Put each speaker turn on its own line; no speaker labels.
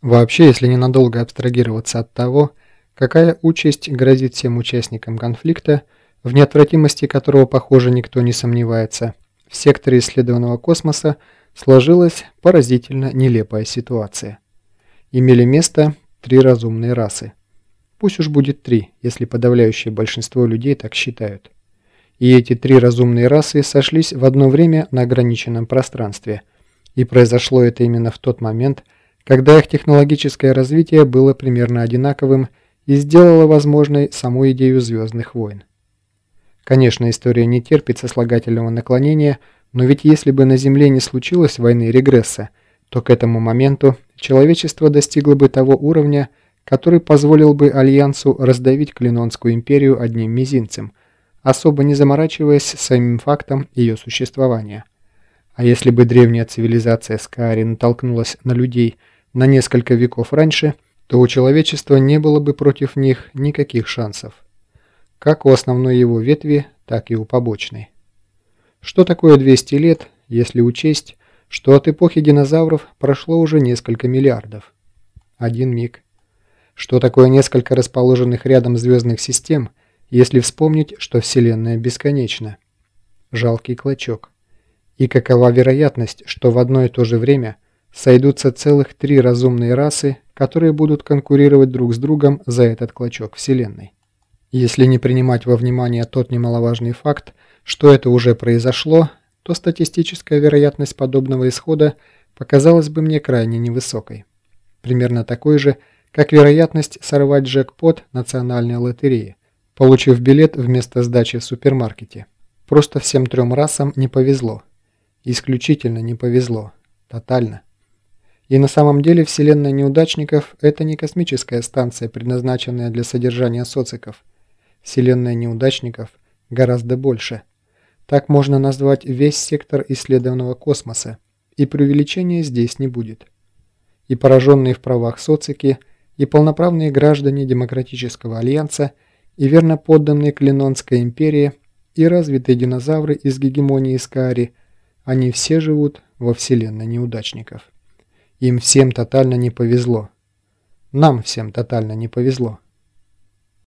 Вообще, если ненадолго абстрагироваться от того, какая участь грозит всем участникам конфликта, в неотвратимости которого, похоже, никто не сомневается, в секторе исследованного космоса сложилась поразительно нелепая ситуация. Имели место три разумные расы. Пусть уж будет три, если подавляющее большинство людей так считают. И эти три разумные расы сошлись в одно время на ограниченном пространстве. И произошло это именно в тот момент, когда их технологическое развитие было примерно одинаковым и сделало возможной саму идею «Звездных войн». Конечно, история не терпит сослагательного наклонения, но ведь если бы на Земле не случилось войны регресса, то к этому моменту человечество достигло бы того уровня, который позволил бы Альянсу раздавить Клинонскую империю одним мизинцем, особо не заморачиваясь самим фактом ее существования. А если бы древняя цивилизация Скаари натолкнулась на людей на несколько веков раньше, то у человечества не было бы против них никаких шансов. Как у основной его ветви, так и у побочной. Что такое 200 лет, если учесть, что от эпохи динозавров прошло уже несколько миллиардов? Один миг. Что такое несколько расположенных рядом звездных систем, если вспомнить, что Вселенная бесконечна? Жалкий клочок. И какова вероятность, что в одно и то же время сойдутся целых три разумные расы, которые будут конкурировать друг с другом за этот клочок Вселенной? Если не принимать во внимание тот немаловажный факт, что это уже произошло, то статистическая вероятность подобного исхода показалась бы мне крайне невысокой. Примерно такой же, как вероятность сорвать джекпот национальной лотереи, получив билет вместо сдачи в супермаркете. Просто всем трем расам не повезло. Исключительно не повезло. Тотально. И на самом деле Вселенная неудачников – это не космическая станция, предназначенная для содержания социков. Вселенная неудачников гораздо больше. Так можно назвать весь сектор исследованного космоса, и преувеличения здесь не будет. И пораженные в правах социки – и полноправные граждане Демократического Альянса, и верно подданные Клинонской империи, и развитые динозавры из гегемонии Скари, они все живут во вселенной неудачников. Им всем тотально не повезло. Нам всем тотально не повезло.